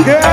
again.